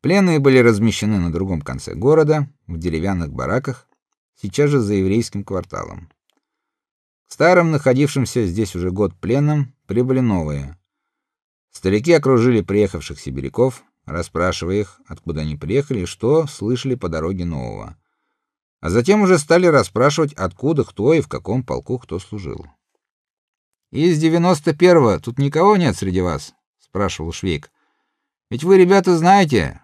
Пленные были размещены на другом конце города, в деревянных бараках, сейчас же за еврейским кварталом. Старым, находившимся здесь уже год пленным, прибыли новые. Старики окружили приехавших сибиряков, расспрашивая их, откуда они приехали и что слышали по дороге нового. А затем уже стали расспрашивать, откуда кто и в каком полку кто служил. Из 91-го тут никого нет среди вас, спрашивал Швейк. Ведь вы, ребята, знаете,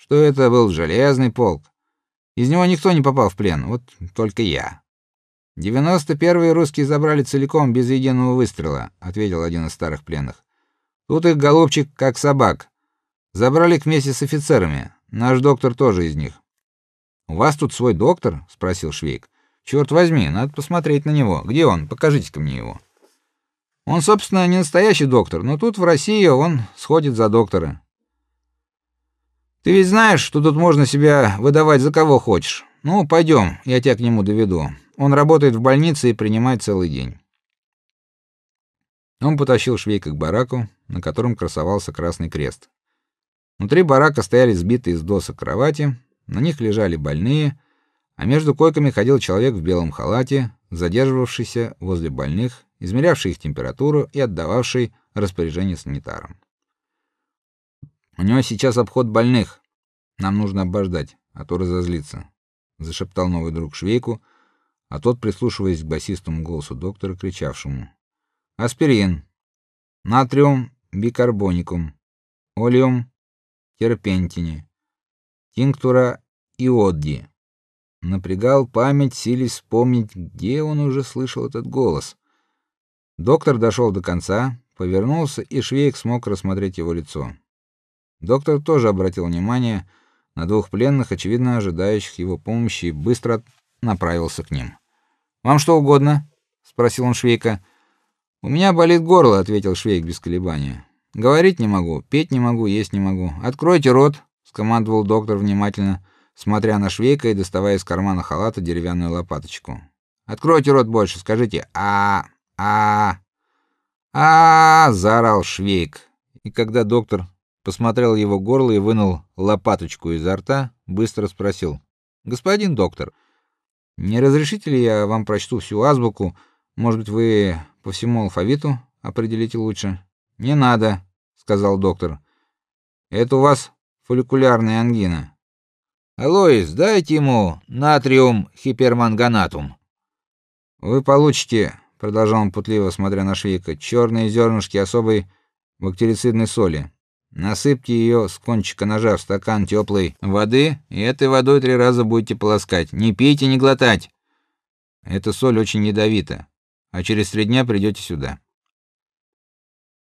что это был железный полк. Из него никто не попал в плен, вот только я. 91-й русские забрали целиком без единого выстрела, ответил один из старых пленных. Тут их голубчик как собак. Забрали вместе с офицерами. Наш доктор тоже из них. У вас тут свой доктор? спросил Швейк. Черт возьми, надо посмотреть на него. Где он? Покажите-ка мне его. Он, собственно, не настоящий доктор, но тут в России он сходит за доктора. Ты ведь знаешь, что тут можно себя выдавать за кого хочешь. Ну, пойдем, я тебя к нему доведу. Он работает в больнице и принимает целый день. Он потащил Швейка к бараку, на котором красовался красный крест. Внутри барака стояли сбитые из досок кровати, на них лежали больные, а между койками ходил человек в белом халате, задерживавшийся возле больных, измерявший их температуру и отдававший распоряжение санитарам. У него сейчас обход больных. Нам нужно обождать, а то разозлится, зашептал новый друг Швейку, а тот, прислушиваясь к басистому голосу доктора, кричавшему: "Аспирин, натриум бикарбоникум, олеум терпентини, тинктура иодди". Напрягал память, силясь вспомнить, где он уже слышал этот голос. Доктор дошел до конца, повернулся, и Швейк смог рассмотреть его лицо. Доктор тоже обратил внимание на двух пленных, очевидно ожидающих его помощи, и быстро направился к ним. "Вам что угодно?" спросил он Швейка. "У меня болит горло", ответил Швейк без колебания. "Говорить не могу, петь не могу, есть не могу. Откройте рот", скомандовал доктор внимательно, смотря на Швейка и доставая из кармана халата деревянную лопаточку. "Откройте рот больше, скажите: а а а, заорал Швейк. И когда доктор посмотрел его горло и вынул лопаточку изо рта, быстро спросил: "Господин доктор, не разрешите ли я вам прочту всю азбуку? Может быть, вы по всему алфавиту определите лучше?" "Не надо", сказал доктор. "Это у вас фолликулярная ангина. Алоис, дайте ему натриум хиперманганатум. Вы получите, продолжал он путливо, смотря на Швейка, черные зернышки особой бактерицидной соли. Насыпьте ее с кончика ножа в стакан теплой воды, и этой водой три раза будете полоскать. Не пейте, не глотать. Эта соль очень ядовита, а через три дня придете сюда.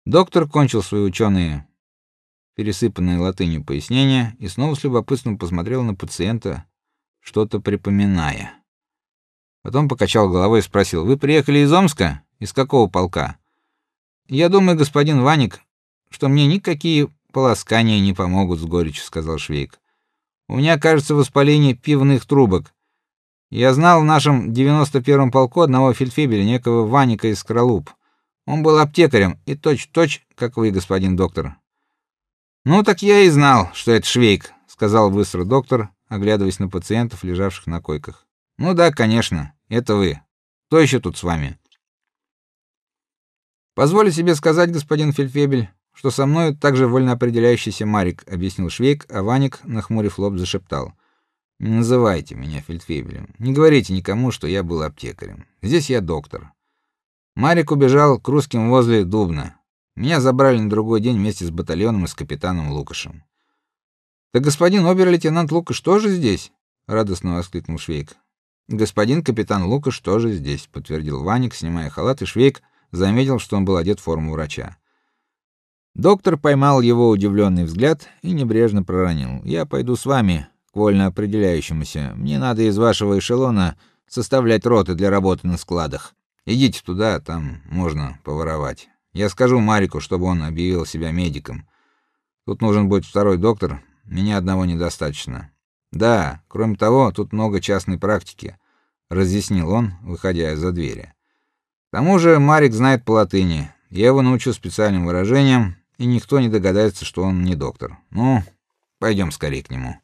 Доктор кончил свои ученые пересыпанные латынью пояснения и снова с любопытством посмотрел на пациента, что-то припоминая. Потом покачал головой и спросил: "Вы приехали из Омска? Из какого полка?" "Я думаю, господин Ваник, что мне никакие полоскания не помогут, с горечью сказал Швейк. У меня, кажется, воспаление пивных трубок. Я знал в нашем 91-м полку одного фельдфебеля, некого Ваника из Кролуб. Он был аптекарем и точь-точь, как вы, господин доктор. Ну так я и знал, что это Швейк, сказал быстро доктор, оглядываясь на пациентов, лежавших на койках. Ну да, конечно, это вы. Кто еще тут с вами? Позволю себе сказать, господин фельдфебель, что со мной также вольно определяющийся Марик, объяснил Швейк, а Ваник, нахмурив лоб, зашептал: "Не называйте меня фельдфебелем. Не говорите никому, что я был аптекарем. Здесь я доктор". Марик убежал к русским возле Дубна. Меня забрали на другой день вместе с батальоном и с капитаном Лукашем. "Так господин обер-лейтенант Лукаш тоже здесь?" радостно воскликнул Швейк. "Господин капитан Лукаш тоже здесь", подтвердил Ваник, снимая халат, и Швейк заметил, что он был одет в форму врача. Доктор поймал его удивленный взгляд и небрежно проронил: "Я пойду с вами к вольно определяющемуся. Мне надо из вашего эшелона составлять роты для работы на складах. Идите туда, там можно поворовать. Я скажу Марику, чтобы он объявил себя медиком. Тут нужен будет второй доктор, меня одного недостаточно. Да, кроме того, тут много частной практики", разъяснил он, выходя из-за двери. К тому же Марик знает по латыни. Я его научу специальным выражениям, и никто не догадается, что он не доктор. Ну, Пойдем скорее к нему.